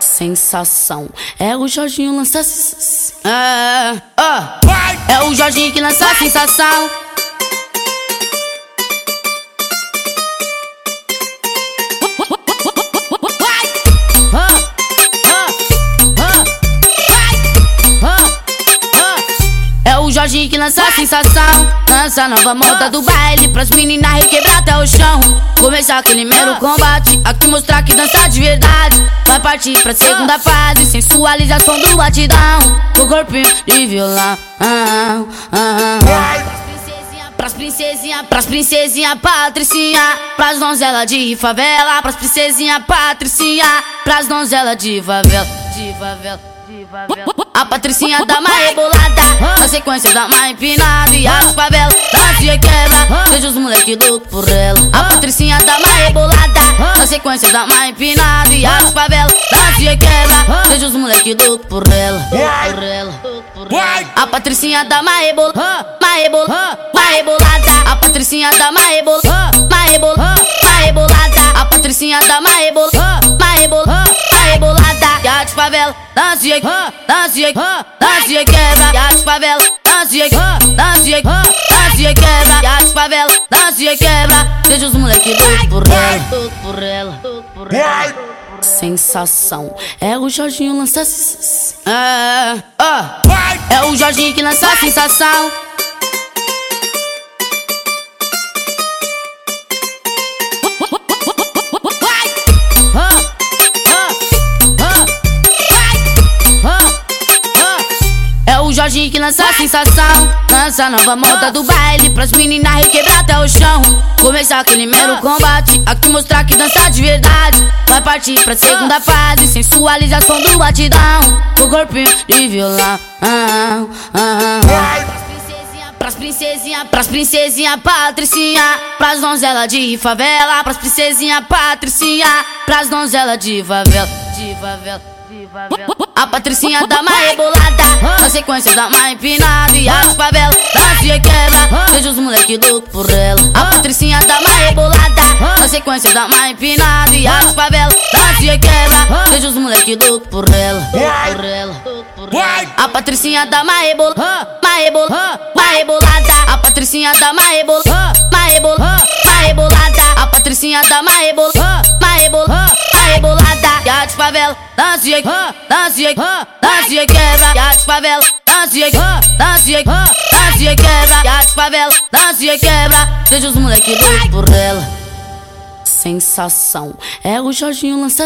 Sensação. É o Jorginho lança. É, é, é o Jorginho que lança a sensação. Jorginho que lança a sensação. Lança nova moda do baile pras meninas requebrar até o chão. Começar aquele mero combate, aqui mostrar que dança de verdade. Vai partir pra segunda fase, sensualização do batidão. O corpinho de violão. Ah, ah, ah. Pras princesinha, pras princesinha patricinha Pras donzela de favela Pras princesinha patricinha Pras donzela De favela, de favela A patricinha dá uma rebolada Na sequência dá uma empinada E as favela dança e quebra Veja os moleque louco por ela A patricinha dá uma rebolada Na sequência dá uma empinada E as favela dança e quebra Veja os moleque louco por ela Por ela a Patricinha da Maebol, Maebol, Maebolada. A Patricinha da Maebol, Maebol, Maebolada. A Patricinha da Maebol, favela, dança e dança e dança e quebra. E a de favela, dança e dança e dança e quebra. E a de favela, dança e quebra. Deixa os moleque louco por ela, louco por ela, louco por ela. Sensação. É o Jorginho lança. É! É o Jorginho que lança a sensação. Jorginho que lança a sensação. Lança a nova moda do baile pras meninas requebrar até o chão. Começar aquele mero combate, aqui mostrar que dança de verdade. Vai partir pra segunda fase, sensualização do batidão. O corpinho de violão. Ah, ah, ah. Princesinha, pras princesinha patricinha Pras donzela de favela Pras princesinha patricinha Pras donzela de favela De favela, A patricinha dá uma rebolada Na sequência dá uma empinada. E as favela dança e quebra Veja os moleque louco por ela A patricinha dá uma rebolada Na sequência dá uma empinada. E as favela dança e quebra Moleque louco por ela! Por ela, por ela a Patricinha da Maebol, Maebol, Maebolada. A Patricinha da Maebol, Maebol, Maebolada. A Patricinha da Maebol, Maebol, Maebolada. E a de favela, dança e dança e dança e quebra. E de favela, dança e dança e dança e quebra. E de favela, dança e quebra. Deixa os moleque louco por ela. Sensação. É o Jorginho lança.